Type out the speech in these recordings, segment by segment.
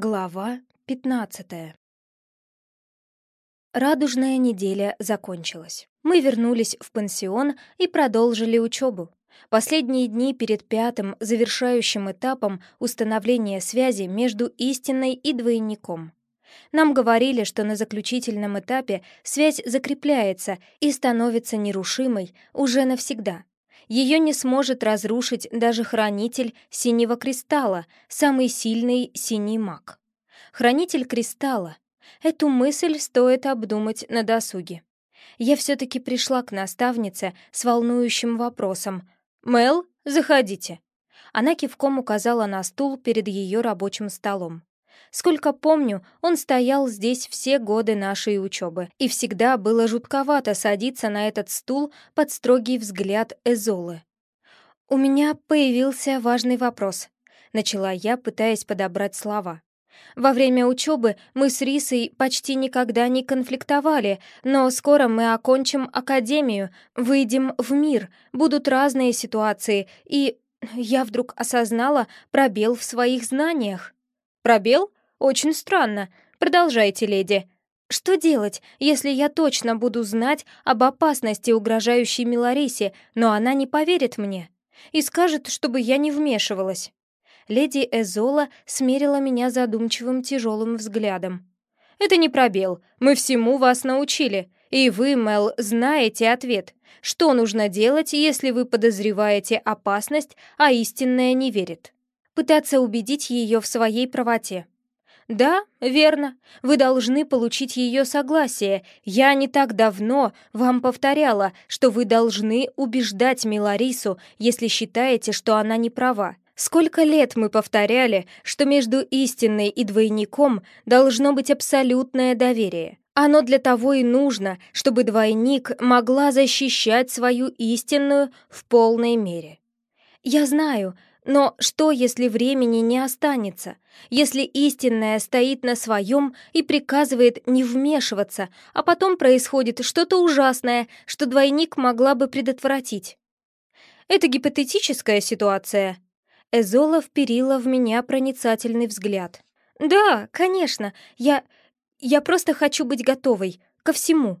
Глава 15 Радужная неделя закончилась. Мы вернулись в пансион и продолжили учебу. Последние дни перед пятым, завершающим этапом установления связи между истинной и двойником. Нам говорили, что на заключительном этапе связь закрепляется и становится нерушимой уже навсегда. Ее не сможет разрушить даже хранитель синего кристалла, самый сильный синий маг. Хранитель кристалла. Эту мысль стоит обдумать на досуге. Я все-таки пришла к наставнице с волнующим вопросом. «Мел, заходите». Она кивком указала на стул перед ее рабочим столом. Сколько помню, он стоял здесь все годы нашей учебы, и всегда было жутковато садиться на этот стул под строгий взгляд Эзолы. «У меня появился важный вопрос», — начала я, пытаясь подобрать слова. Во время учебы мы с Рисой почти никогда не конфликтовали, но скоро мы окончим академию, выйдем в мир, будут разные ситуации, и я вдруг осознала пробел в своих знаниях. «Пробел?» «Очень странно. Продолжайте, леди. Что делать, если я точно буду знать об опасности, угрожающей Миларисе, но она не поверит мне и скажет, чтобы я не вмешивалась?» Леди Эзола смерила меня задумчивым тяжелым взглядом. «Это не пробел. Мы всему вас научили. И вы, Мел, знаете ответ. Что нужно делать, если вы подозреваете опасность, а истинная не верит?» Пытаться убедить ее в своей правоте. «Да, верно. Вы должны получить ее согласие. Я не так давно вам повторяла, что вы должны убеждать Миларису, если считаете, что она не права. Сколько лет мы повторяли, что между истинной и двойником должно быть абсолютное доверие. Оно для того и нужно, чтобы двойник могла защищать свою истинную в полной мере. Я знаю, но что, если времени не останется? Если истинная стоит на своем и приказывает не вмешиваться, а потом происходит что-то ужасное, что двойник могла бы предотвратить? Это гипотетическая ситуация. Эзола вперила в меня проницательный взгляд. «Да, конечно, я... я просто хочу быть готовой ко всему.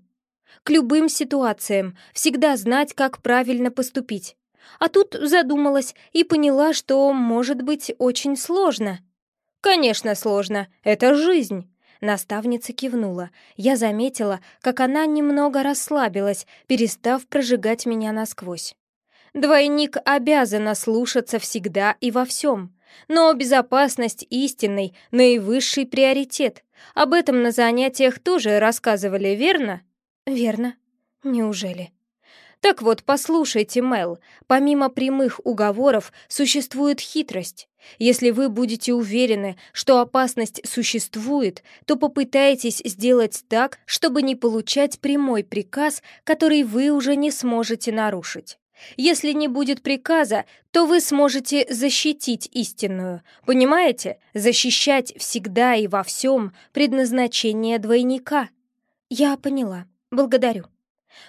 К любым ситуациям, всегда знать, как правильно поступить. А тут задумалась и поняла, что может быть очень сложно. «Конечно, сложно. Это жизнь». Наставница кивнула. Я заметила, как она немного расслабилась, перестав прожигать меня насквозь. Двойник обязана слушаться всегда и во всем. Но безопасность истинной — наивысший приоритет. Об этом на занятиях тоже рассказывали, верно? Верно. Неужели? Так вот, послушайте, Мел, помимо прямых уговоров существует хитрость. Если вы будете уверены, что опасность существует, то попытайтесь сделать так, чтобы не получать прямой приказ, который вы уже не сможете нарушить. Если не будет приказа, то вы сможете защитить истинную. Понимаете? Защищать всегда и во всем предназначение двойника. Я поняла. Благодарю.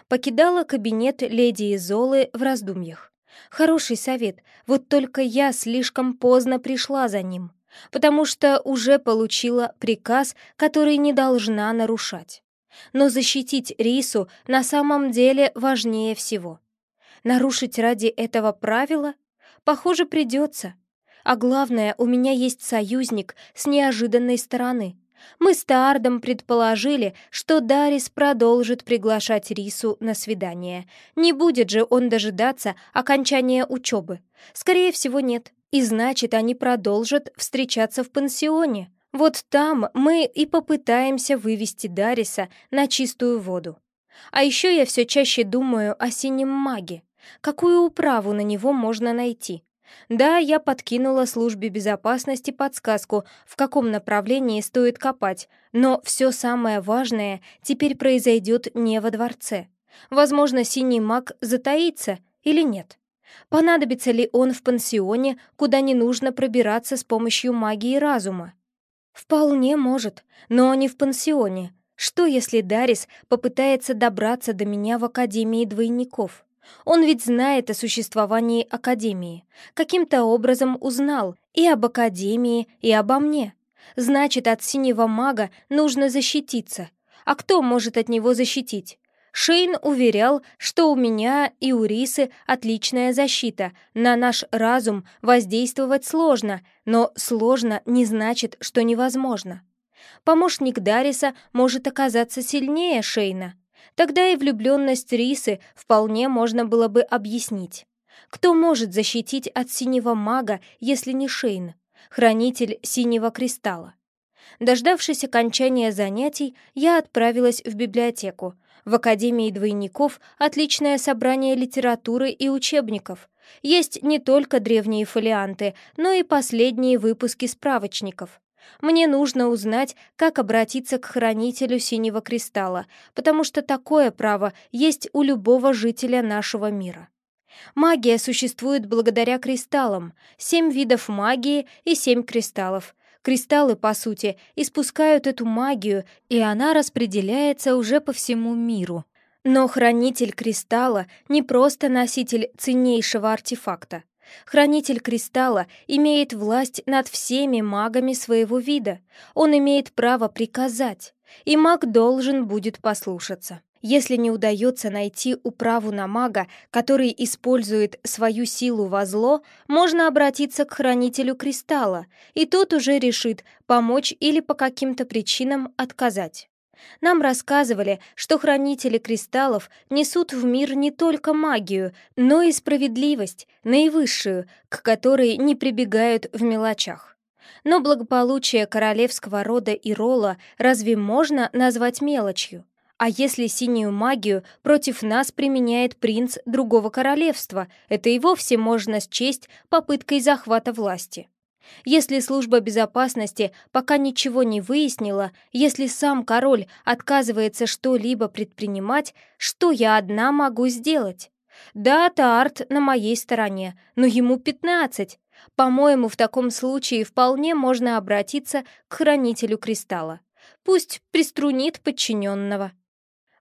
Покидала кабинет леди Изолы в раздумьях. Хороший совет, вот только я слишком поздно пришла за ним, потому что уже получила приказ, который не должна нарушать. Но защитить Рису на самом деле важнее всего. Нарушить ради этого правила? Похоже, придется. А главное, у меня есть союзник с неожиданной стороны — мы с Таардом предположили, что Дарис продолжит приглашать Рису на свидание. Не будет же он дожидаться окончания учебы. Скорее всего, нет. И значит, они продолжат встречаться в пансионе. Вот там мы и попытаемся вывести Дариса на чистую воду. А еще я все чаще думаю о синем маге. Какую управу на него можно найти? Да, я подкинула службе безопасности подсказку, в каком направлении стоит копать, но все самое важное теперь произойдет не во дворце. Возможно, синий маг затаится или нет. Понадобится ли он в пансионе, куда не нужно пробираться с помощью магии разума? Вполне может, но не в пансионе. Что, если Дарис попытается добраться до меня в Академии двойников? Он ведь знает о существовании Академии. Каким-то образом узнал и об Академии, и обо мне. Значит, от синего мага нужно защититься. А кто может от него защитить? Шейн уверял, что у меня и у Рисы отличная защита. На наш разум воздействовать сложно, но сложно не значит, что невозможно. Помощник Дариса может оказаться сильнее Шейна. Тогда и влюбленность Рисы вполне можно было бы объяснить. Кто может защитить от синего мага, если не Шейн, хранитель синего кристалла? Дождавшись окончания занятий, я отправилась в библиотеку. В Академии двойников отличное собрание литературы и учебников. Есть не только древние фолианты, но и последние выпуски справочников. Мне нужно узнать, как обратиться к хранителю синего кристалла, потому что такое право есть у любого жителя нашего мира. Магия существует благодаря кристаллам. Семь видов магии и семь кристаллов. Кристаллы, по сути, испускают эту магию, и она распределяется уже по всему миру. Но хранитель кристалла не просто носитель ценнейшего артефакта. Хранитель кристалла имеет власть над всеми магами своего вида. Он имеет право приказать, и маг должен будет послушаться. Если не удается найти управу на мага, который использует свою силу во зло, можно обратиться к хранителю кристалла, и тот уже решит, помочь или по каким-то причинам отказать. Нам рассказывали, что хранители кристаллов несут в мир не только магию, но и справедливость, наивысшую, к которой не прибегают в мелочах. Но благополучие королевского рода Ирола разве можно назвать мелочью? А если синюю магию против нас применяет принц другого королевства, это и вовсе можно счесть попыткой захвата власти. Если служба безопасности пока ничего не выяснила, если сам король отказывается что-либо предпринимать, что я одна могу сделать? Да, Таарт на моей стороне, но ему пятнадцать. По-моему, в таком случае вполне можно обратиться к хранителю кристалла. Пусть приструнит подчиненного.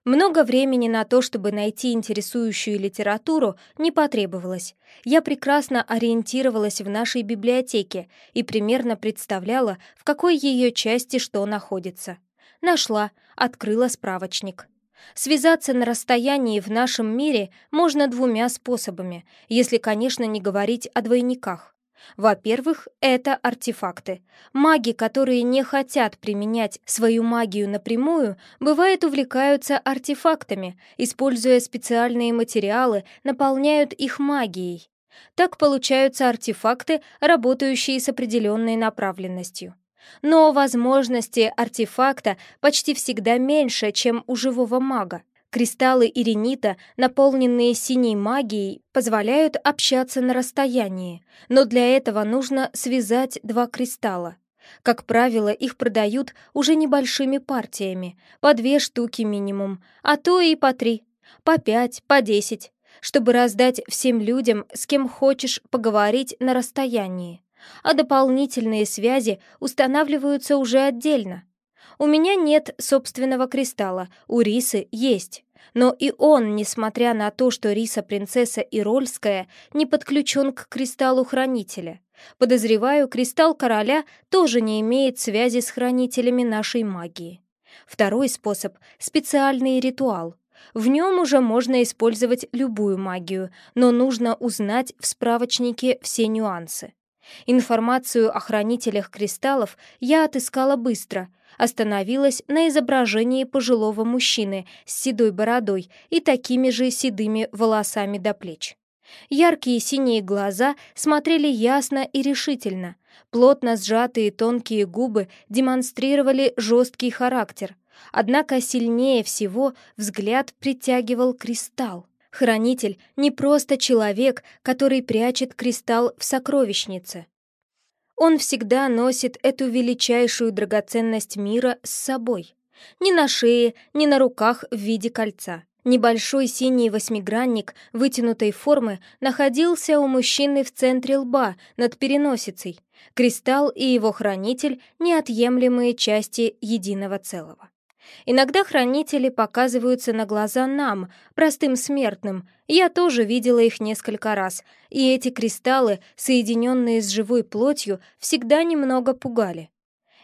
Много времени на то, чтобы найти интересующую литературу, не потребовалось. Я прекрасно ориентировалась в нашей библиотеке и примерно представляла, в какой ее части что находится. Нашла, открыла справочник. Связаться на расстоянии в нашем мире можно двумя способами, если, конечно, не говорить о двойниках. Во-первых, это артефакты. Маги, которые не хотят применять свою магию напрямую, бывает увлекаются артефактами, используя специальные материалы, наполняют их магией. Так получаются артефакты, работающие с определенной направленностью. Но возможности артефакта почти всегда меньше, чем у живого мага. Кристаллы иринита, наполненные синей магией, позволяют общаться на расстоянии, но для этого нужно связать два кристалла. Как правило, их продают уже небольшими партиями, по две штуки минимум, а то и по три, по пять, по десять, чтобы раздать всем людям, с кем хочешь поговорить на расстоянии. А дополнительные связи устанавливаются уже отдельно. У меня нет собственного кристалла, у Рисы есть. Но и он, несмотря на то, что Риса принцесса Ирольская, не подключен к кристаллу хранителя. Подозреваю, кристалл короля тоже не имеет связи с хранителями нашей магии. Второй способ — специальный ритуал. В нем уже можно использовать любую магию, но нужно узнать в справочнике все нюансы. Информацию о хранителях кристаллов я отыскала быстро, остановилась на изображении пожилого мужчины с седой бородой и такими же седыми волосами до плеч. Яркие синие глаза смотрели ясно и решительно, плотно сжатые тонкие губы демонстрировали жесткий характер, однако сильнее всего взгляд притягивал кристалл. Хранитель не просто человек, который прячет кристалл в сокровищнице. Он всегда носит эту величайшую драгоценность мира с собой. Ни на шее, ни на руках в виде кольца. Небольшой синий восьмигранник вытянутой формы находился у мужчины в центре лба, над переносицей. Кристалл и его хранитель — неотъемлемые части единого целого. Иногда хранители показываются на глаза нам, простым смертным. Я тоже видела их несколько раз, и эти кристаллы, соединенные с живой плотью, всегда немного пугали.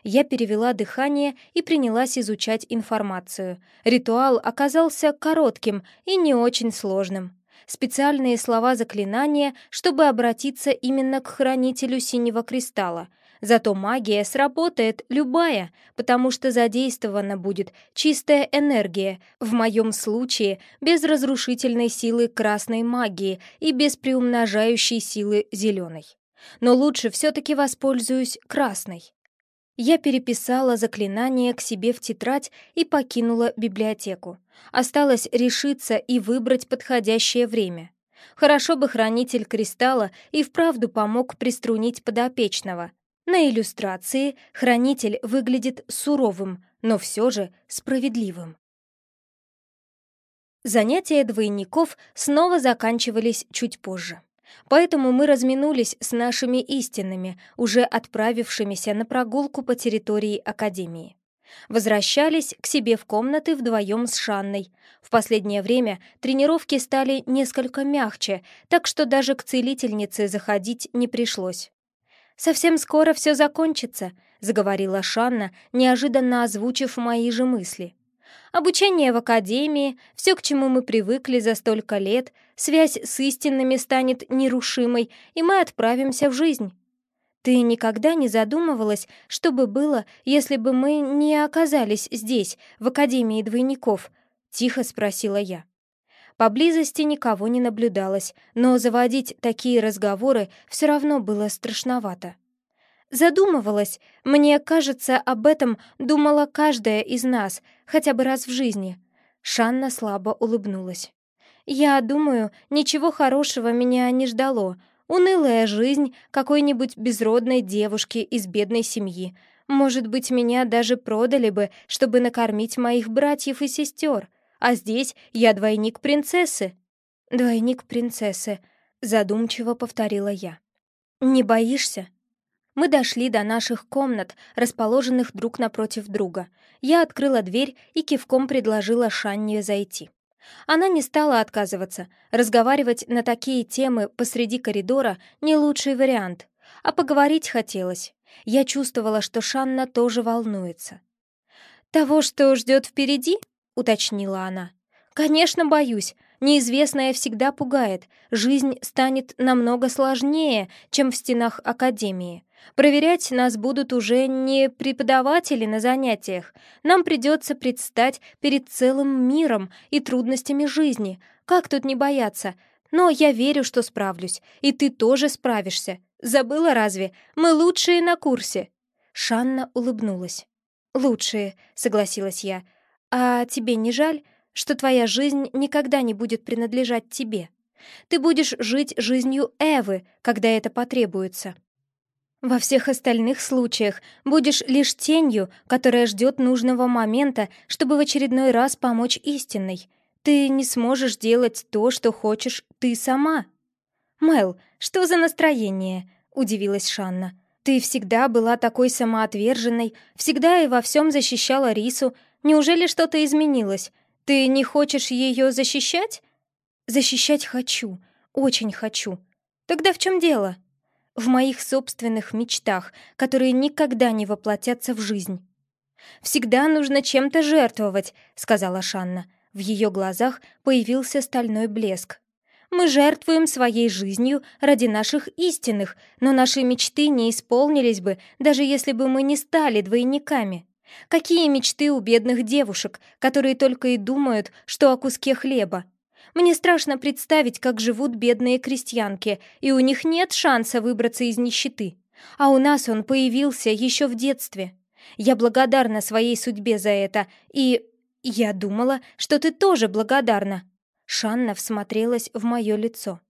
Я перевела дыхание и принялась изучать информацию. Ритуал оказался коротким и не очень сложным. Специальные слова заклинания, чтобы обратиться именно к хранителю синего кристалла. Зато магия сработает любая, потому что задействована будет чистая энергия, в моем случае без разрушительной силы красной магии и без приумножающей силы зеленой. Но лучше все-таки воспользуюсь красной. Я переписала заклинание к себе в тетрадь и покинула библиотеку. Осталось решиться и выбрать подходящее время. Хорошо бы хранитель кристалла и вправду помог приструнить подопечного. На иллюстрации хранитель выглядит суровым, но все же справедливым. Занятия двойников снова заканчивались чуть позже. Поэтому мы разминулись с нашими истинными, уже отправившимися на прогулку по территории Академии. Возвращались к себе в комнаты вдвоем с Шанной. В последнее время тренировки стали несколько мягче, так что даже к целительнице заходить не пришлось. «Совсем скоро все закончится», — заговорила Шанна, неожиданно озвучив мои же мысли. Обучение в академии, все, к чему мы привыкли за столько лет, связь с истинными станет нерушимой, и мы отправимся в жизнь. Ты никогда не задумывалась, что бы было, если бы мы не оказались здесь, в Академии двойников? Тихо спросила я. Поблизости никого не наблюдалось, но заводить такие разговоры все равно было страшновато. Задумывалась. Мне кажется, об этом думала каждая из нас, хотя бы раз в жизни. Шанна слабо улыбнулась. Я думаю, ничего хорошего меня не ждало. Унылая жизнь какой-нибудь безродной девушки из бедной семьи. Может быть, меня даже продали бы, чтобы накормить моих братьев и сестер. А здесь я двойник принцессы. Двойник принцессы, задумчиво повторила я. Не боишься? Мы дошли до наших комнат, расположенных друг напротив друга. Я открыла дверь и кивком предложила Шанне зайти. Она не стала отказываться. Разговаривать на такие темы посреди коридора — не лучший вариант. А поговорить хотелось. Я чувствовала, что Шанна тоже волнуется. «Того, что ждет впереди?» — уточнила она. «Конечно, боюсь. Неизвестное всегда пугает. Жизнь станет намного сложнее, чем в стенах Академии. Проверять нас будут уже не преподаватели на занятиях. Нам придется предстать перед целым миром и трудностями жизни. Как тут не бояться? Но я верю, что справлюсь. И ты тоже справишься. Забыла разве? Мы лучшие на курсе. Шанна улыбнулась. «Лучшие», — согласилась я. «А тебе не жаль, что твоя жизнь никогда не будет принадлежать тебе? Ты будешь жить жизнью Эвы, когда это потребуется». Во всех остальных случаях будешь лишь тенью, которая ждет нужного момента, чтобы в очередной раз помочь истинной. Ты не сможешь делать то, что хочешь ты сама. «Мэл, что за настроение?» — удивилась Шанна. «Ты всегда была такой самоотверженной, всегда и во всем защищала Рису. Неужели что-то изменилось? Ты не хочешь ее защищать?» «Защищать хочу, очень хочу. Тогда в чем дело?» в моих собственных мечтах, которые никогда не воплотятся в жизнь. «Всегда нужно чем-то жертвовать», — сказала Шанна. В ее глазах появился стальной блеск. «Мы жертвуем своей жизнью ради наших истинных, но наши мечты не исполнились бы, даже если бы мы не стали двойниками. Какие мечты у бедных девушек, которые только и думают, что о куске хлеба? Мне страшно представить, как живут бедные крестьянки, и у них нет шанса выбраться из нищеты. А у нас он появился еще в детстве. Я благодарна своей судьбе за это, и... Я думала, что ты тоже благодарна. Шанна всмотрелась в мое лицо.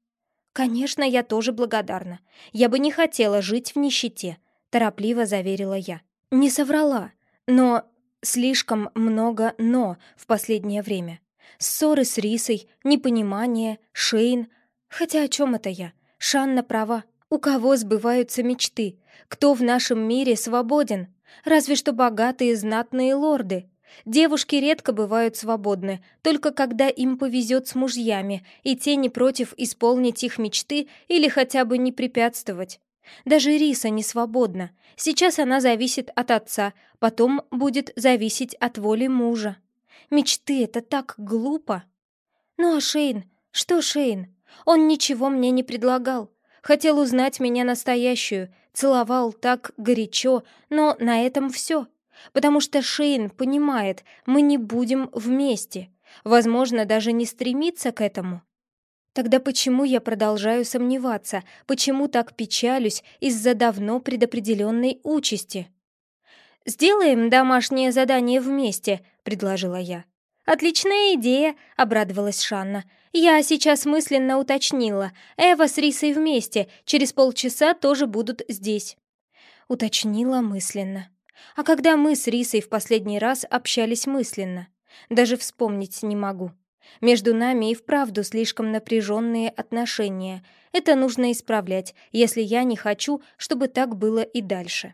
«Конечно, я тоже благодарна. Я бы не хотела жить в нищете», — торопливо заверила я. Не соврала, но слишком много «но» в последнее время. Ссоры с Рисой, непонимание, Шейн. Хотя о чем это я? Шанна права. У кого сбываются мечты? Кто в нашем мире свободен? Разве что богатые знатные лорды. Девушки редко бывают свободны, только когда им повезет с мужьями, и те не против исполнить их мечты или хотя бы не препятствовать. Даже Риса не свободна. Сейчас она зависит от отца, потом будет зависеть от воли мужа. Мечты — это так глупо. Ну а Шейн? Что Шейн? Он ничего мне не предлагал. Хотел узнать меня настоящую, целовал так горячо, но на этом все. Потому что Шейн понимает, мы не будем вместе. Возможно, даже не стремится к этому. Тогда почему я продолжаю сомневаться? Почему так печалюсь из-за давно предопределенной участи? «Сделаем домашнее задание вместе», — предложила я. «Отличная идея», — обрадовалась Шанна. «Я сейчас мысленно уточнила. Эва с Рисой вместе, через полчаса тоже будут здесь». Уточнила мысленно. А когда мы с Рисой в последний раз общались мысленно? Даже вспомнить не могу. Между нами и вправду слишком напряженные отношения. Это нужно исправлять, если я не хочу, чтобы так было и дальше.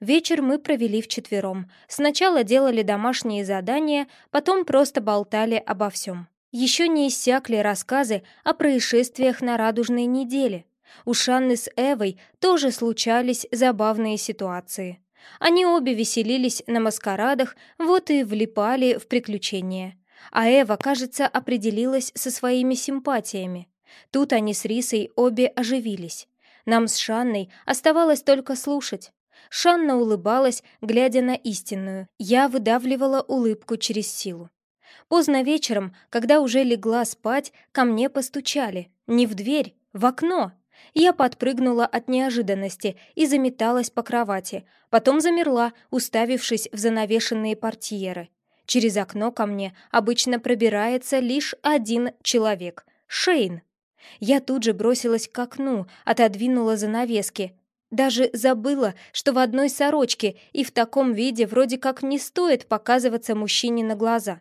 Вечер мы провели вчетвером. Сначала делали домашние задания, потом просто болтали обо всем. Еще не иссякли рассказы о происшествиях на радужной неделе. У Шанны с Эвой тоже случались забавные ситуации. Они обе веселились на маскарадах, вот и влипали в приключения. А Эва, кажется, определилась со своими симпатиями. Тут они с Рисой обе оживились. Нам с Шанной оставалось только слушать. Шанна улыбалась, глядя на истинную. Я выдавливала улыбку через силу. Поздно вечером, когда уже легла спать, ко мне постучали. Не в дверь, в окно. Я подпрыгнула от неожиданности и заметалась по кровати. Потом замерла, уставившись в занавешенные портьеры. Через окно ко мне обычно пробирается лишь один человек — Шейн. Я тут же бросилась к окну, отодвинула занавески. Даже забыла, что в одной сорочке и в таком виде вроде как не стоит показываться мужчине на глаза.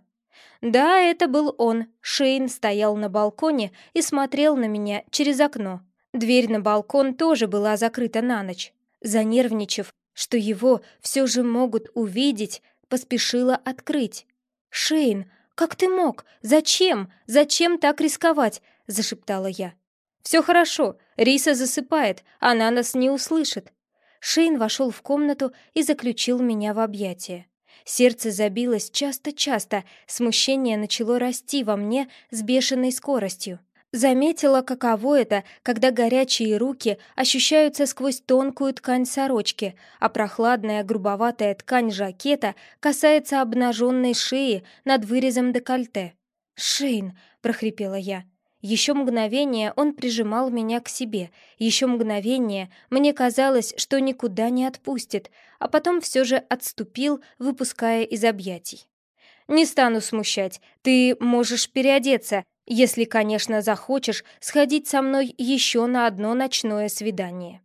Да, это был он. Шейн стоял на балконе и смотрел на меня через окно. Дверь на балкон тоже была закрыта на ночь. Занервничав, что его все же могут увидеть, поспешила открыть. «Шейн, как ты мог? Зачем? Зачем так рисковать?» — зашептала я. «Все хорошо, Риса засыпает, она нас не услышит». Шейн вошел в комнату и заключил меня в объятия. Сердце забилось часто-часто, смущение начало расти во мне с бешеной скоростью. Заметила, каково это, когда горячие руки ощущаются сквозь тонкую ткань сорочки, а прохладная грубоватая ткань жакета касается обнаженной шеи над вырезом декольте. «Шейн!» — прохрипела я. Еще мгновение он прижимал меня к себе. Еще мгновение мне казалось, что никуда не отпустит, а потом все же отступил, выпуская из объятий. «Не стану смущать. Ты можешь переодеться. Если, конечно, захочешь сходить со мной еще на одно ночное свидание».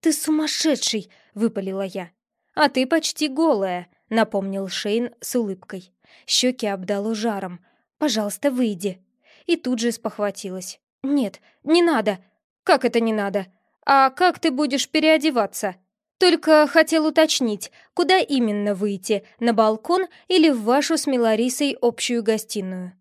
«Ты сумасшедший!» — выпалила я. «А ты почти голая», — напомнил Шейн с улыбкой. Щеки обдало жаром. «Пожалуйста, выйди». И тут же спохватилась. «Нет, не надо». «Как это не надо? А как ты будешь переодеваться?» «Только хотел уточнить, куда именно выйти, на балкон или в вашу с Миларисой общую гостиную?»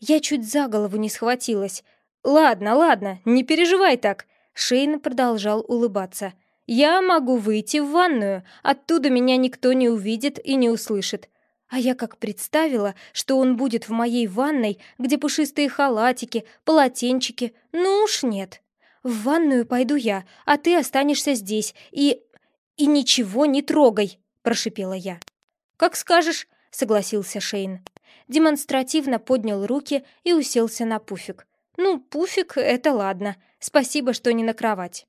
Я чуть за голову не схватилась. «Ладно, ладно, не переживай так!» Шейн продолжал улыбаться. «Я могу выйти в ванную, оттуда меня никто не увидит и не услышит». А я как представила, что он будет в моей ванной, где пушистые халатики, полотенчики. Ну уж нет. В ванную пойду я, а ты останешься здесь и... и ничего не трогай, прошипела я. «Как скажешь», — согласился Шейн демонстративно поднял руки и уселся на пуфик. «Ну, пуфик — это ладно. Спасибо, что не на кровать».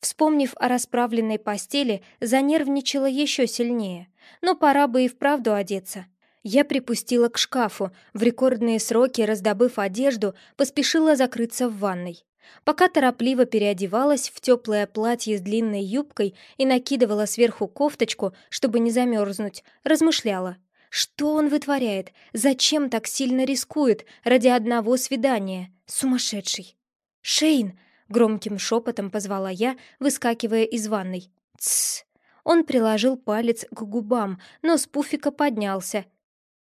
Вспомнив о расправленной постели, занервничала еще сильнее. Но пора бы и вправду одеться. Я припустила к шкафу, в рекордные сроки раздобыв одежду, поспешила закрыться в ванной. Пока торопливо переодевалась в теплое платье с длинной юбкой и накидывала сверху кофточку, чтобы не замерзнуть, размышляла. Что он вытворяет? Зачем так сильно рискует ради одного свидания? Сумасшедший. «Шейн!» — громким шепотом позвала я, выскакивая из ванной. «Тссс!» Он приложил палец к губам, но с пуфика поднялся.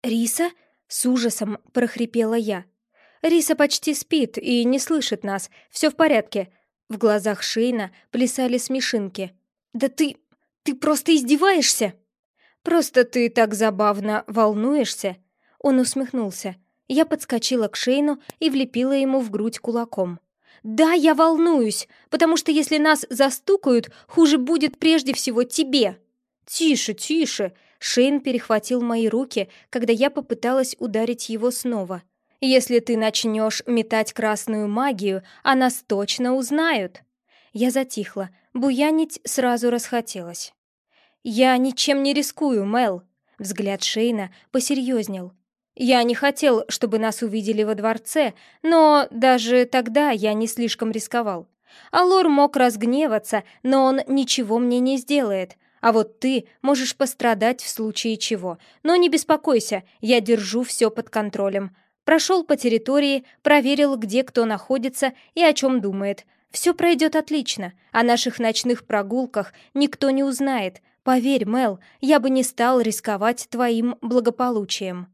«Риса?» — с ужасом прохрипела я. «Риса почти спит и не слышит нас. Все в порядке». В глазах Шейна плясали смешинки. «Да ты... ты просто издеваешься!» «Просто ты так забавно волнуешься!» Он усмехнулся. Я подскочила к Шейну и влепила ему в грудь кулаком. «Да, я волнуюсь, потому что если нас застукают, хуже будет прежде всего тебе!» «Тише, тише!» Шейн перехватил мои руки, когда я попыталась ударить его снова. «Если ты начнешь метать красную магию, а нас точно узнают!» Я затихла, буянить сразу расхотелось. «Я ничем не рискую, Мел!» Взгляд Шейна посерьезнел. «Я не хотел, чтобы нас увидели во дворце, но даже тогда я не слишком рисковал. Алор мог разгневаться, но он ничего мне не сделает, а вот ты можешь пострадать в случае чего. Но не беспокойся, я держу все под контролем. Прошел по территории, проверил, где кто находится и о чем думает. Все пройдет отлично. О наших ночных прогулках никто не узнает. Поверь, Мел, я бы не стал рисковать твоим благополучием.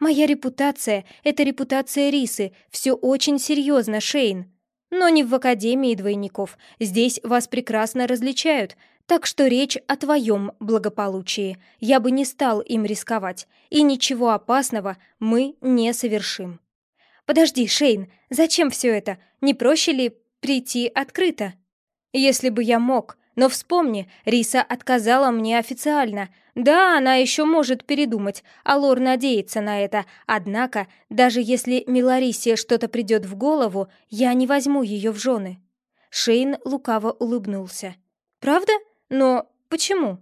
Моя репутация — это репутация Рисы. Все очень серьезно, Шейн. Но не в Академии двойников. Здесь вас прекрасно различают. Так что речь о твоем благополучии. Я бы не стал им рисковать, и ничего опасного мы не совершим. Подожди, Шейн, зачем все это? Не проще ли прийти открыто? Если бы я мог, но вспомни, Риса отказала мне официально. Да, она еще может передумать, а Лор надеется на это. Однако, даже если Миларисе что-то придет в голову, я не возьму ее в жены. Шейн лукаво улыбнулся. «Правда?» Но почему?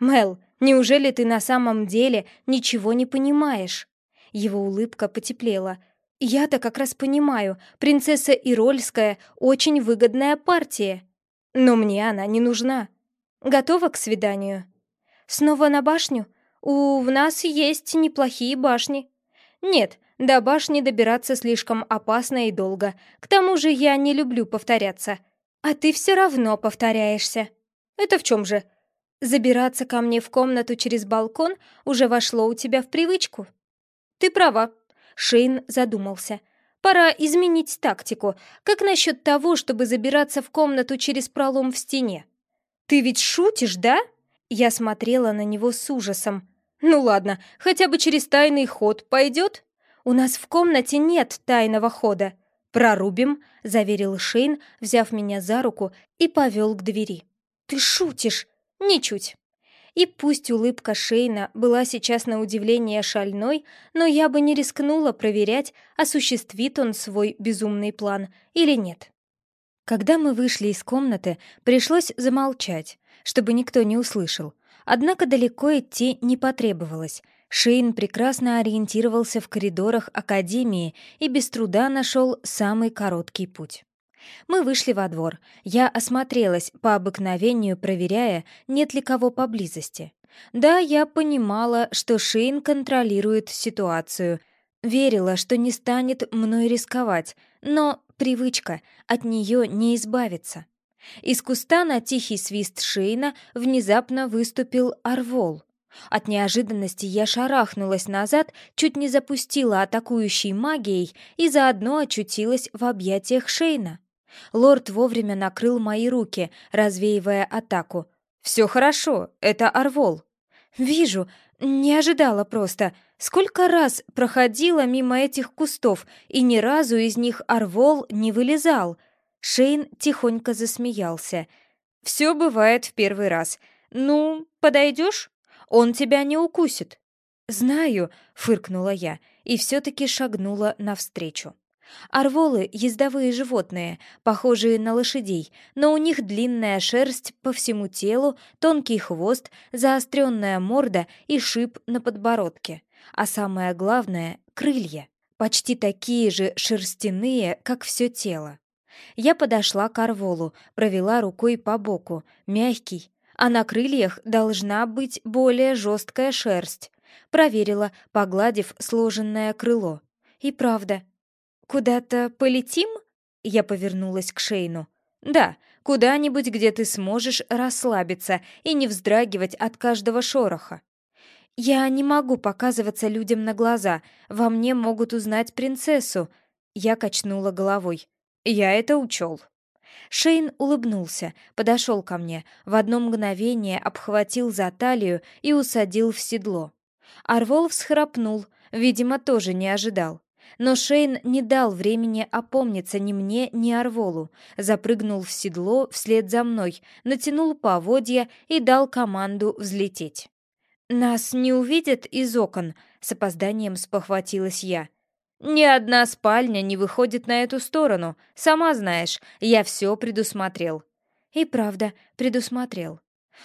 Мел, неужели ты на самом деле ничего не понимаешь? Его улыбка потеплела. Я-то как раз понимаю, принцесса Ирольская очень выгодная партия. Но мне она не нужна. Готова к свиданию? Снова на башню? У нас есть неплохие башни. Нет, до башни добираться слишком опасно и долго. К тому же я не люблю повторяться. А ты все равно повторяешься. «Это в чем же?» «Забираться ко мне в комнату через балкон уже вошло у тебя в привычку?» «Ты права», — Шейн задумался. «Пора изменить тактику. Как насчет того, чтобы забираться в комнату через пролом в стене?» «Ты ведь шутишь, да?» Я смотрела на него с ужасом. «Ну ладно, хотя бы через тайный ход пойдет?» «У нас в комнате нет тайного хода». «Прорубим», — заверил Шейн, взяв меня за руку и повел к двери. «Ты шутишь?» «Ничуть». И пусть улыбка Шейна была сейчас на удивление шальной, но я бы не рискнула проверять, осуществит он свой безумный план или нет. Когда мы вышли из комнаты, пришлось замолчать, чтобы никто не услышал. Однако далеко идти не потребовалось. Шейн прекрасно ориентировался в коридорах Академии и без труда нашел самый короткий путь. Мы вышли во двор. Я осмотрелась, по обыкновению проверяя, нет ли кого поблизости. Да, я понимала, что Шейн контролирует ситуацию. Верила, что не станет мной рисковать, но привычка, от нее не избавиться. Из куста на тихий свист Шейна внезапно выступил Арвол. От неожиданности я шарахнулась назад, чуть не запустила атакующей магией и заодно очутилась в объятиях Шейна. Лорд вовремя накрыл мои руки, развеивая атаку. «Все хорошо, это Арвол». «Вижу, не ожидала просто. Сколько раз проходила мимо этих кустов, и ни разу из них Арвол не вылезал». Шейн тихонько засмеялся. «Все бывает в первый раз. Ну, подойдешь? Он тебя не укусит». «Знаю», — фыркнула я, и все-таки шагнула навстречу. Арволы — ездовые животные, похожие на лошадей, но у них длинная шерсть по всему телу, тонкий хвост, заостренная морда и шип на подбородке. А самое главное — крылья, почти такие же шерстяные, как все тело. Я подошла к Арволу, провела рукой по боку, мягкий, а на крыльях должна быть более жесткая шерсть. Проверила, погладив сложенное крыло. И правда, «Куда-то полетим?» Я повернулась к Шейну. «Да, куда-нибудь, где ты сможешь расслабиться и не вздрагивать от каждого шороха. Я не могу показываться людям на глаза, во мне могут узнать принцессу». Я качнула головой. «Я это учел». Шейн улыбнулся, подошел ко мне, в одно мгновение обхватил за талию и усадил в седло. Арвол всхрапнул, видимо, тоже не ожидал. Но Шейн не дал времени опомниться ни мне, ни Арволу, запрыгнул в седло вслед за мной, натянул поводья и дал команду взлететь. «Нас не увидят из окон», — с опозданием спохватилась я. «Ни одна спальня не выходит на эту сторону. Сама знаешь, я все предусмотрел». И правда, предусмотрел.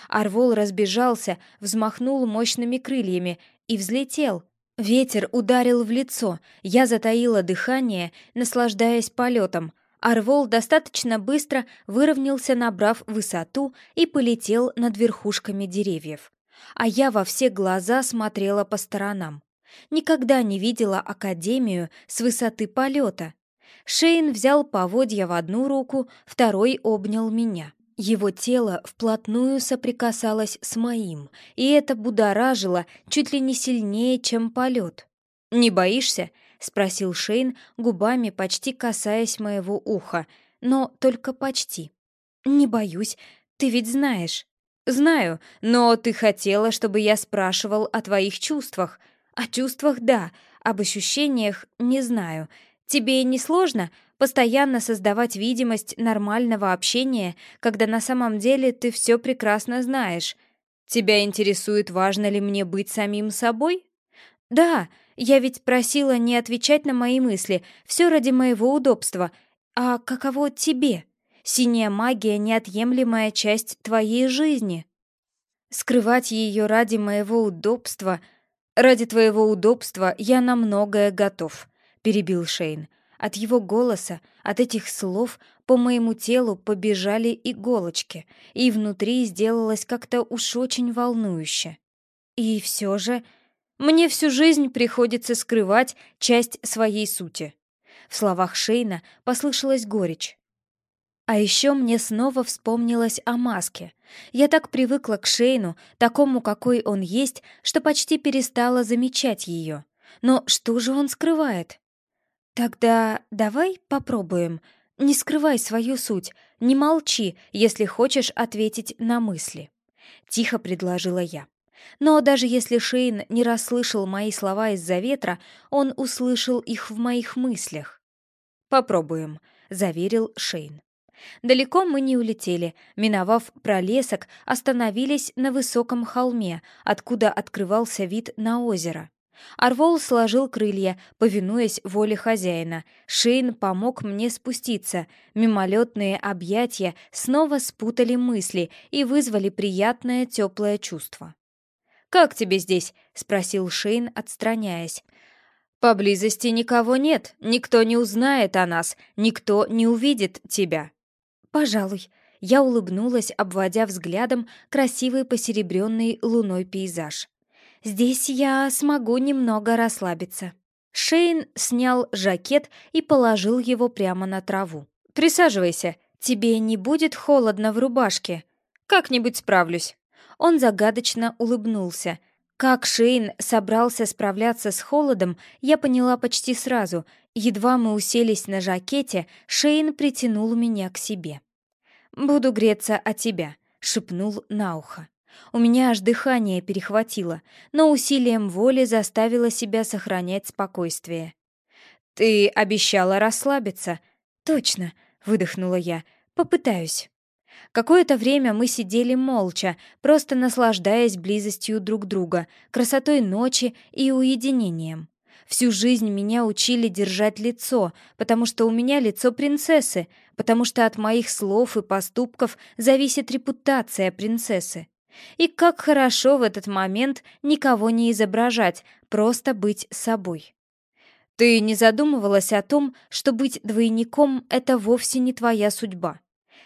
Арвол разбежался, взмахнул мощными крыльями и взлетел. Ветер ударил в лицо, я затаила дыхание, наслаждаясь полетом. Арвол достаточно быстро выровнялся, набрав высоту, и полетел над верхушками деревьев. А я во все глаза смотрела по сторонам. Никогда не видела Академию с высоты полета. Шейн взял поводья в одну руку, второй обнял меня. Его тело вплотную соприкасалось с моим, и это будоражило чуть ли не сильнее, чем полет. «Не боишься?» — спросил Шейн, губами почти касаясь моего уха, но только почти. «Не боюсь, ты ведь знаешь». «Знаю, но ты хотела, чтобы я спрашивал о твоих чувствах. О чувствах — да, об ощущениях — не знаю. Тебе не сложно постоянно создавать видимость нормального общения, когда на самом деле ты все прекрасно знаешь? Тебя интересует, важно ли мне быть самим собой? Да, я ведь просила не отвечать на мои мысли, все ради моего удобства. А каково тебе? Синяя магия — неотъемлемая часть твоей жизни. Скрывать ее ради моего удобства... Ради твоего удобства я на многое готов, перебил Шейн. От его голоса, от этих слов по моему телу побежали иголочки, и внутри сделалось как-то уж очень волнующе. И все же мне всю жизнь приходится скрывать часть своей сути. В словах Шейна послышалась горечь. А еще мне снова вспомнилось о маске. Я так привыкла к Шейну, такому, какой он есть, что почти перестала замечать ее. Но что же он скрывает? Тогда давай попробуем. Не скрывай свою суть, не молчи, если хочешь ответить на мысли. Тихо предложила я. Но даже если Шейн не расслышал мои слова из-за ветра, он услышал их в моих мыслях. «Попробуем», — заверил Шейн. Далеко мы не улетели. Миновав пролесок, остановились на высоком холме, откуда открывался вид на озеро. Арвол сложил крылья, повинуясь воле хозяина. Шейн помог мне спуститься. Мимолетные объятия снова спутали мысли и вызвали приятное теплое чувство. «Как тебе здесь?» — спросил Шейн, отстраняясь. «Поблизости никого нет, никто не узнает о нас, никто не увидит тебя». «Пожалуй». Я улыбнулась, обводя взглядом красивый посеребренный луной пейзаж. «Здесь я смогу немного расслабиться». Шейн снял жакет и положил его прямо на траву. «Присаживайся. Тебе не будет холодно в рубашке? Как-нибудь справлюсь». Он загадочно улыбнулся. Как Шейн собрался справляться с холодом, я поняла почти сразу. Едва мы уселись на жакете, Шейн притянул меня к себе. «Буду греться от тебя», — шепнул на ухо. У меня аж дыхание перехватило, но усилием воли заставила себя сохранять спокойствие. «Ты обещала расслабиться?» «Точно», — выдохнула я. «Попытаюсь». Какое-то время мы сидели молча, просто наслаждаясь близостью друг друга, красотой ночи и уединением. Всю жизнь меня учили держать лицо, потому что у меня лицо принцессы, потому что от моих слов и поступков зависит репутация принцессы. И как хорошо в этот момент никого не изображать, просто быть собой. Ты не задумывалась о том, что быть двойником — это вовсе не твоя судьба?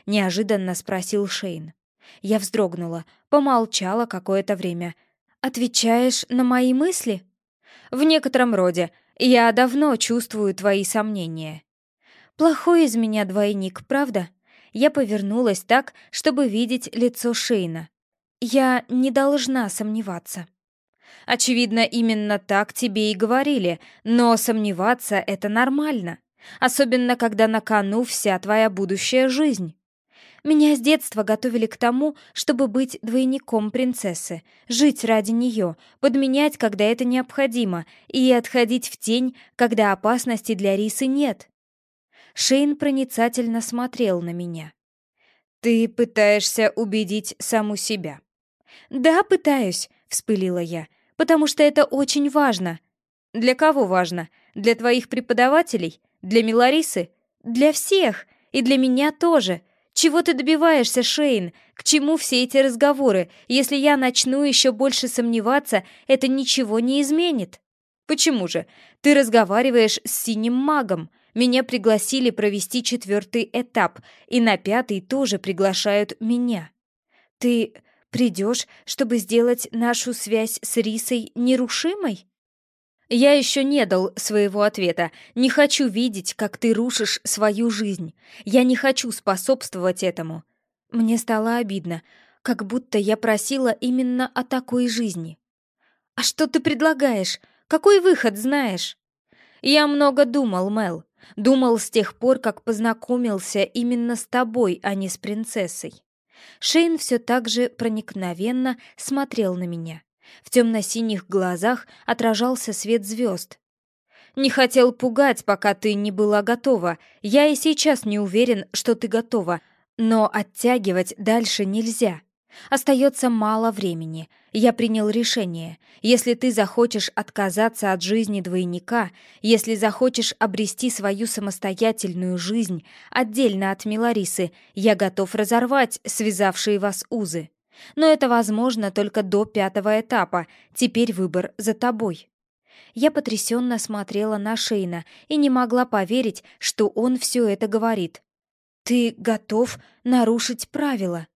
Неожиданно спросил Шейн. Я вздрогнула, помолчала какое-то время. «Отвечаешь на мои мысли?» В некотором роде. Я давно чувствую твои сомнения. Плохой из меня двойник, правда? Я повернулась так, чтобы видеть лицо Шейна. Я не должна сомневаться. Очевидно, именно так тебе и говорили, но сомневаться — это нормально. Особенно, когда на кону вся твоя будущая жизнь. Меня с детства готовили к тому, чтобы быть двойником принцессы, жить ради нее, подменять, когда это необходимо, и отходить в тень, когда опасности для Рисы нет. Шейн проницательно смотрел на меня. «Ты пытаешься убедить саму себя». «Да, пытаюсь», — вспылила я, «потому что это очень важно». «Для кого важно? Для твоих преподавателей? Для Миларисы? Для всех! И для меня тоже!» Чего ты добиваешься, Шейн? К чему все эти разговоры? Если я начну еще больше сомневаться, это ничего не изменит. Почему же? Ты разговариваешь с синим магом. Меня пригласили провести четвертый этап, и на пятый тоже приглашают меня. Ты придешь, чтобы сделать нашу связь с Рисой нерушимой? Я еще не дал своего ответа. Не хочу видеть, как ты рушишь свою жизнь. Я не хочу способствовать этому. Мне стало обидно, как будто я просила именно о такой жизни. А что ты предлагаешь? Какой выход знаешь? Я много думал, Мел. Думал с тех пор, как познакомился именно с тобой, а не с принцессой. Шейн все так же проникновенно смотрел на меня. В темно-синих глазах отражался свет звезд. «Не хотел пугать, пока ты не была готова. Я и сейчас не уверен, что ты готова, но оттягивать дальше нельзя. Остается мало времени. Я принял решение. Если ты захочешь отказаться от жизни двойника, если захочешь обрести свою самостоятельную жизнь отдельно от Миларисы, я готов разорвать связавшие вас узы. Но это возможно только до пятого этапа. Теперь выбор за тобой. Я потрясенно смотрела на Шейна и не могла поверить, что он все это говорит. «Ты готов нарушить правила?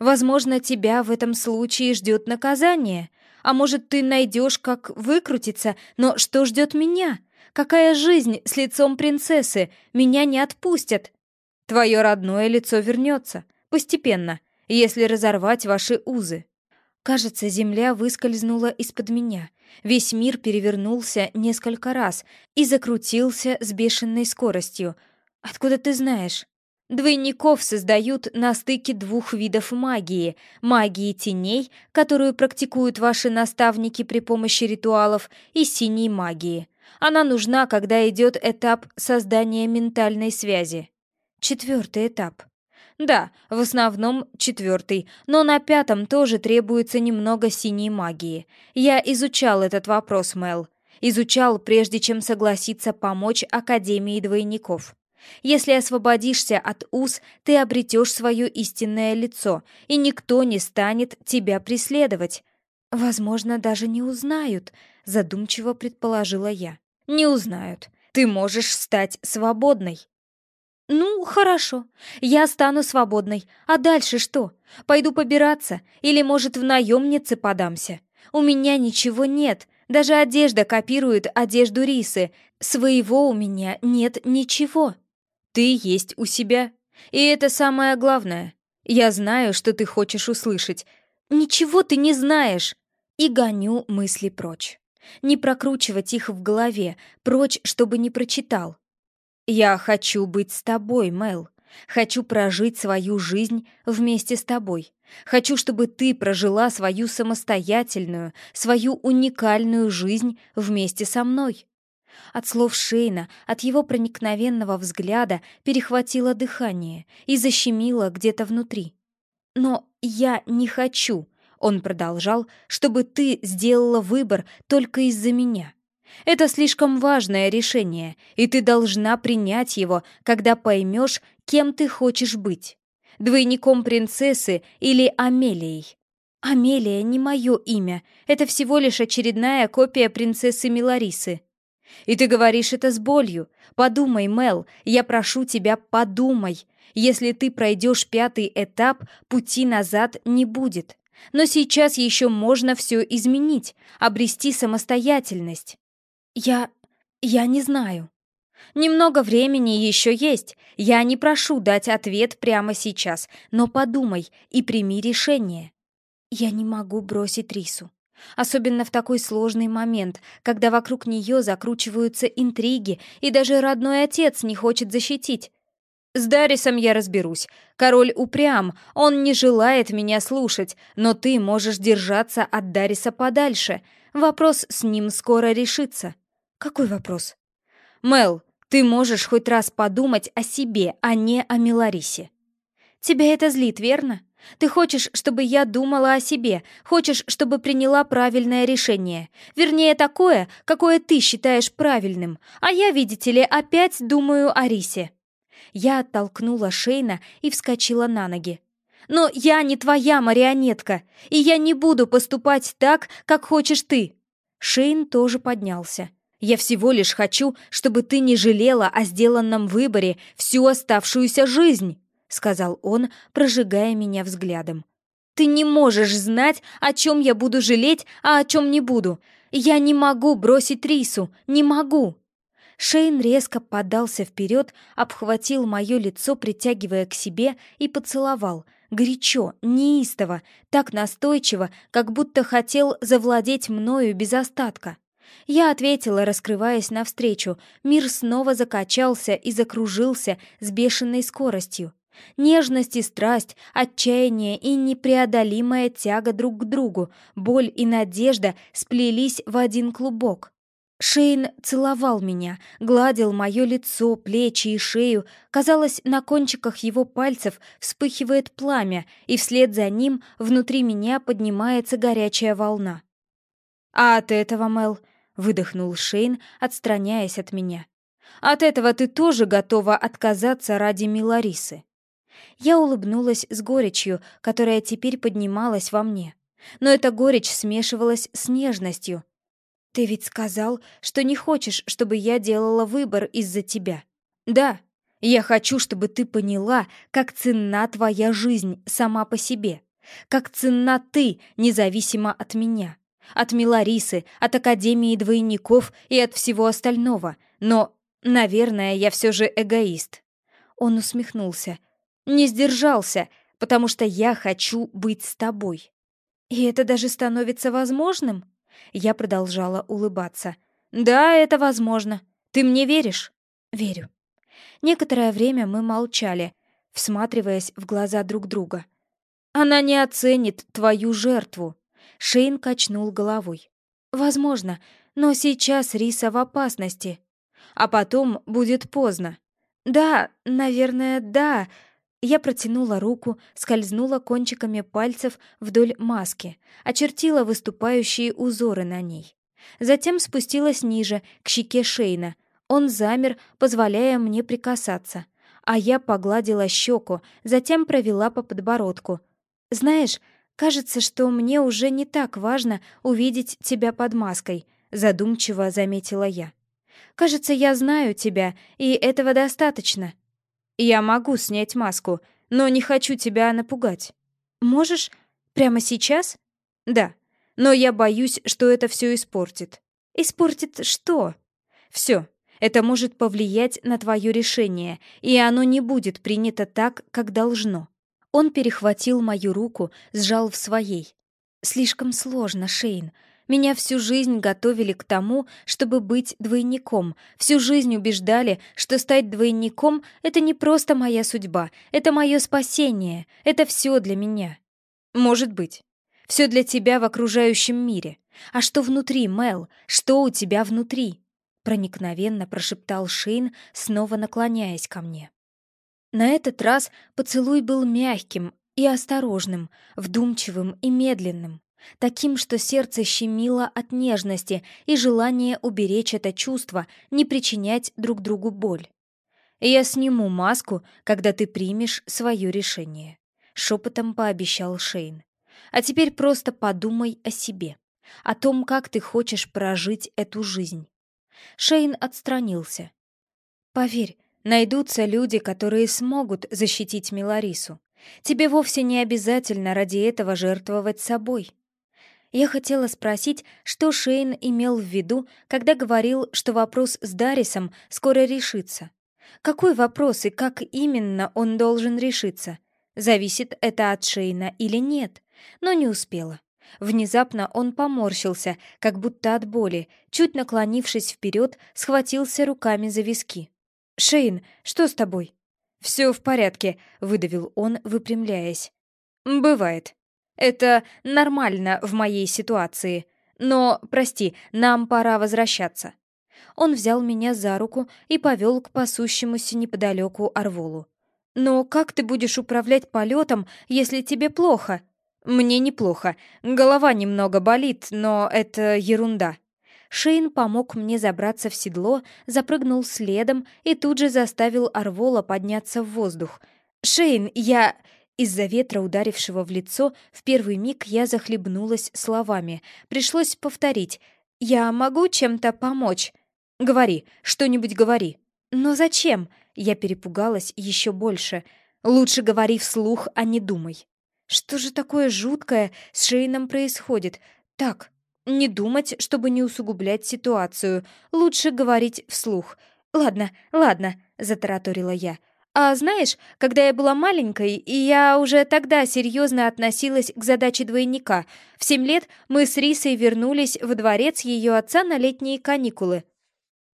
Возможно, тебя в этом случае ждет наказание. А может, ты найдешь, как выкрутиться, но что ждет меня? Какая жизнь с лицом принцессы? Меня не отпустят. Твое родное лицо вернется. Постепенно если разорвать ваши узы. Кажется, земля выскользнула из-под меня. Весь мир перевернулся несколько раз и закрутился с бешеной скоростью. Откуда ты знаешь? Двойников создают на стыке двух видов магии. Магии теней, которую практикуют ваши наставники при помощи ритуалов, и синей магии. Она нужна, когда идет этап создания ментальной связи. Четвертый этап. Да, в основном четвертый, но на пятом тоже требуется немного синей магии. Я изучал этот вопрос, Мел. Изучал, прежде чем согласиться помочь Академии двойников. Если освободишься от уз, ты обретешь свое истинное лицо, и никто не станет тебя преследовать. Возможно, даже не узнают, задумчиво предположила я. Не узнают. Ты можешь стать свободной. «Ну, хорошо. Я стану свободной. А дальше что? Пойду побираться? Или, может, в наемницы подамся? У меня ничего нет. Даже одежда копирует одежду Рисы. Своего у меня нет ничего. Ты есть у себя. И это самое главное. Я знаю, что ты хочешь услышать. Ничего ты не знаешь. И гоню мысли прочь. Не прокручивать их в голове, прочь, чтобы не прочитал. «Я хочу быть с тобой, Мел. Хочу прожить свою жизнь вместе с тобой. Хочу, чтобы ты прожила свою самостоятельную, свою уникальную жизнь вместе со мной». От слов Шейна, от его проникновенного взгляда перехватило дыхание и защемило где-то внутри. «Но я не хочу», — он продолжал, — «чтобы ты сделала выбор только из-за меня». Это слишком важное решение, и ты должна принять его, когда поймешь, кем ты хочешь быть. Двойником принцессы или Амелией. Амелия не мое имя, это всего лишь очередная копия принцессы Миларисы. И ты говоришь это с болью. Подумай, Мел, я прошу тебя, подумай. Если ты пройдешь пятый этап, пути назад не будет. Но сейчас еще можно все изменить, обрести самостоятельность. «Я... я не знаю». «Немного времени еще есть. Я не прошу дать ответ прямо сейчас, но подумай и прими решение». «Я не могу бросить Рису. Особенно в такой сложный момент, когда вокруг нее закручиваются интриги, и даже родной отец не хочет защитить. С Дарисом я разберусь. Король упрям, он не желает меня слушать, но ты можешь держаться от Дариса подальше. Вопрос с ним скоро решится. Какой вопрос? Мел, ты можешь хоть раз подумать о себе, а не о Миларисе. Тебя это злит, верно? Ты хочешь, чтобы я думала о себе, хочешь, чтобы приняла правильное решение. Вернее, такое, какое ты считаешь правильным, а я, видите ли, опять думаю о Рисе. Я оттолкнула Шейна и вскочила на ноги. «Но я не твоя марионетка, и я не буду поступать так, как хочешь ты!» Шейн тоже поднялся. «Я всего лишь хочу, чтобы ты не жалела о сделанном выборе всю оставшуюся жизнь!» Сказал он, прожигая меня взглядом. «Ты не можешь знать, о чем я буду жалеть, а о чем не буду. Я не могу бросить Рису, не могу!» Шейн резко подался вперед, обхватил мое лицо, притягивая к себе, и поцеловал. Горячо, неистово, так настойчиво, как будто хотел завладеть мною без остатка. Я ответила, раскрываясь навстречу. Мир снова закачался и закружился с бешеной скоростью. Нежность и страсть, отчаяние и непреодолимая тяга друг к другу, боль и надежда сплелись в один клубок. Шейн целовал меня, гладил мое лицо, плечи и шею. Казалось, на кончиках его пальцев вспыхивает пламя, и вслед за ним внутри меня поднимается горячая волна. «А от этого, Мел?» — выдохнул Шейн, отстраняясь от меня. «От этого ты тоже готова отказаться ради Миларисы?» Я улыбнулась с горечью, которая теперь поднималась во мне. Но эта горечь смешивалась с нежностью — «Ты ведь сказал, что не хочешь, чтобы я делала выбор из-за тебя». «Да, я хочу, чтобы ты поняла, как ценна твоя жизнь сама по себе, как ценна ты, независимо от меня, от Миларисы, от Академии двойников и от всего остального. Но, наверное, я все же эгоист». Он усмехнулся. «Не сдержался, потому что я хочу быть с тобой». «И это даже становится возможным?» Я продолжала улыбаться. «Да, это возможно. Ты мне веришь?» «Верю». Некоторое время мы молчали, всматриваясь в глаза друг друга. «Она не оценит твою жертву», — Шейн качнул головой. «Возможно, но сейчас Риса в опасности. А потом будет поздно. Да, наверное, да, я протянула руку, скользнула кончиками пальцев вдоль маски, очертила выступающие узоры на ней. Затем спустилась ниже, к щеке Шейна. Он замер, позволяя мне прикасаться. А я погладила щеку, затем провела по подбородку. «Знаешь, кажется, что мне уже не так важно увидеть тебя под маской», задумчиво заметила я. «Кажется, я знаю тебя, и этого достаточно». Я могу снять маску, но не хочу тебя напугать. Можешь? Прямо сейчас? Да. Но я боюсь, что это все испортит. Испортит что? Все. Это может повлиять на твое решение, и оно не будет принято так, как должно. Он перехватил мою руку, сжал в своей. Слишком сложно, Шейн. Меня всю жизнь готовили к тому, чтобы быть двойником. Всю жизнь убеждали, что стать двойником — это не просто моя судьба, это мое спасение, это все для меня. Может быть. Все для тебя в окружающем мире. А что внутри, Мел? Что у тебя внутри? Проникновенно прошептал Шейн, снова наклоняясь ко мне. На этот раз поцелуй был мягким и осторожным, вдумчивым и медленным таким, что сердце щемило от нежности и желания уберечь это чувство, не причинять друг другу боль. «Я сниму маску, когда ты примешь свое решение», — шепотом пообещал Шейн. «А теперь просто подумай о себе, о том, как ты хочешь прожить эту жизнь». Шейн отстранился. «Поверь, найдутся люди, которые смогут защитить Миларису. Тебе вовсе не обязательно ради этого жертвовать собой. Я хотела спросить, что Шейн имел в виду, когда говорил, что вопрос с Дарисом скоро решится. Какой вопрос и как именно он должен решиться? Зависит это от Шейна или нет? Но не успела. Внезапно он поморщился, как будто от боли, чуть наклонившись вперед, схватился руками за виски. «Шейн, что с тобой?» «Все в порядке», — выдавил он, выпрямляясь. «Бывает. Это нормально в моей ситуации. Но, прости, нам пора возвращаться». Он взял меня за руку и повел к пасущемуся неподалеку Орволу. «Но как ты будешь управлять полетом, если тебе плохо?» «Мне неплохо. Голова немного болит, но это ерунда». Шейн помог мне забраться в седло, запрыгнул следом и тут же заставил Орвола подняться в воздух. «Шейн, я...» Из-за ветра, ударившего в лицо, в первый миг я захлебнулась словами. Пришлось повторить. «Я могу чем-то помочь?» «Говори, что-нибудь говори». «Но зачем?» Я перепугалась еще больше. «Лучше говори вслух, а не думай». Что же такое жуткое с Шейном происходит? Так, не думать, чтобы не усугублять ситуацию. Лучше говорить вслух. «Ладно, ладно», — затараторила я. «А знаешь, когда я была маленькой, и я уже тогда серьезно относилась к задаче двойника. В семь лет мы с Рисой вернулись в дворец ее отца на летние каникулы.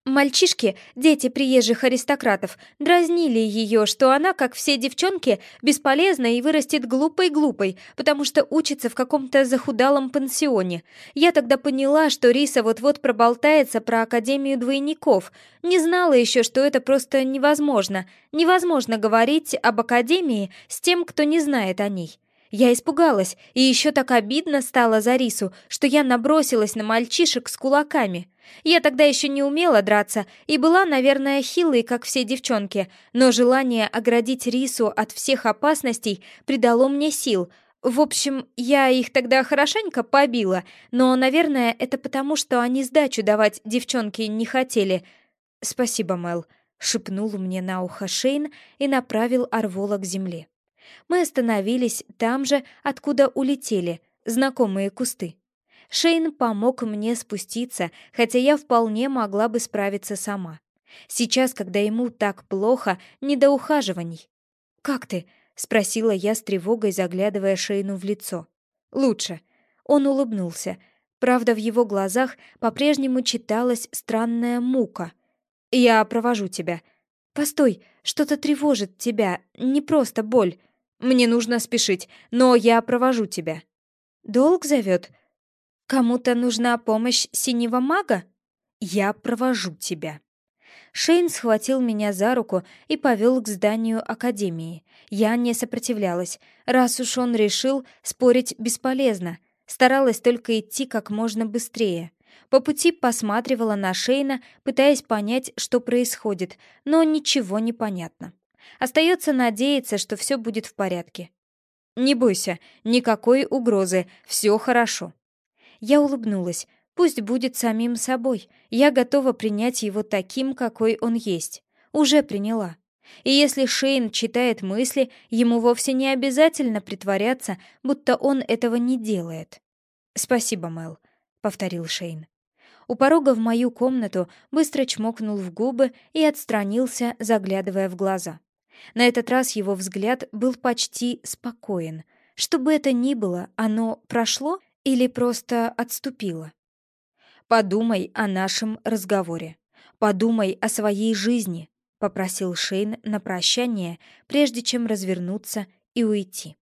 Мальчишки, дети приезжих аристократов, дразнили ее, что она, как все девчонки, бесполезна и вырастет глупой-глупой, потому что учится в каком-то захудалом пансионе. Я тогда поняла, что Риса вот-вот проболтается про Академию двойников. Не знала еще, что это просто невозможно. Невозможно говорить об Академии с тем, кто не знает о ней. Я испугалась, и еще так обидно стало за Рису, что я набросилась на мальчишек с кулаками. Я тогда еще не умела драться и была, наверное, хилой, как все девчонки, но желание оградить Рису от всех опасностей придало мне сил. В общем, я их тогда хорошенько побила, но, наверное, это потому, что они сдачу давать девчонки не хотели. «Спасибо, Мел», — шепнул мне на ухо Шейн и направил Арвола к земле. Мы остановились там же, откуда улетели, знакомые кусты. Шейн помог мне спуститься, хотя я вполне могла бы справиться сама. Сейчас, когда ему так плохо, не до ухаживаний. «Как ты?» — спросила я с тревогой, заглядывая Шейну в лицо. «Лучше». Он улыбнулся. Правда, в его глазах по-прежнему читалась странная мука. «Я провожу тебя». «Постой, что-то тревожит тебя, не просто боль. Мне нужно спешить, но я провожу тебя». «Долг зовет?» «Кому-то нужна помощь синего мага?» «Я провожу тебя». Шейн схватил меня за руку и повел к зданию Академии. Я не сопротивлялась. Раз уж он решил, спорить бесполезно. Старалась только идти как можно быстрее. По пути посматривала на Шейна, пытаясь понять, что происходит, но ничего не понятно. Остается надеяться, что все будет в порядке. «Не бойся, никакой угрозы, все хорошо», я улыбнулась. Пусть будет самим собой. Я готова принять его таким, какой он есть. Уже приняла. И если Шейн читает мысли, ему вовсе не обязательно притворяться, будто он этого не делает. «Спасибо, Мэл», — повторил Шейн. У порога в мою комнату быстро чмокнул в губы и отстранился, заглядывая в глаза. На этот раз его взгляд был почти спокоен. Что бы это ни было, оно прошло или просто отступила? «Подумай о нашем разговоре. Подумай о своей жизни», — попросил Шейн на прощание, прежде чем развернуться и уйти.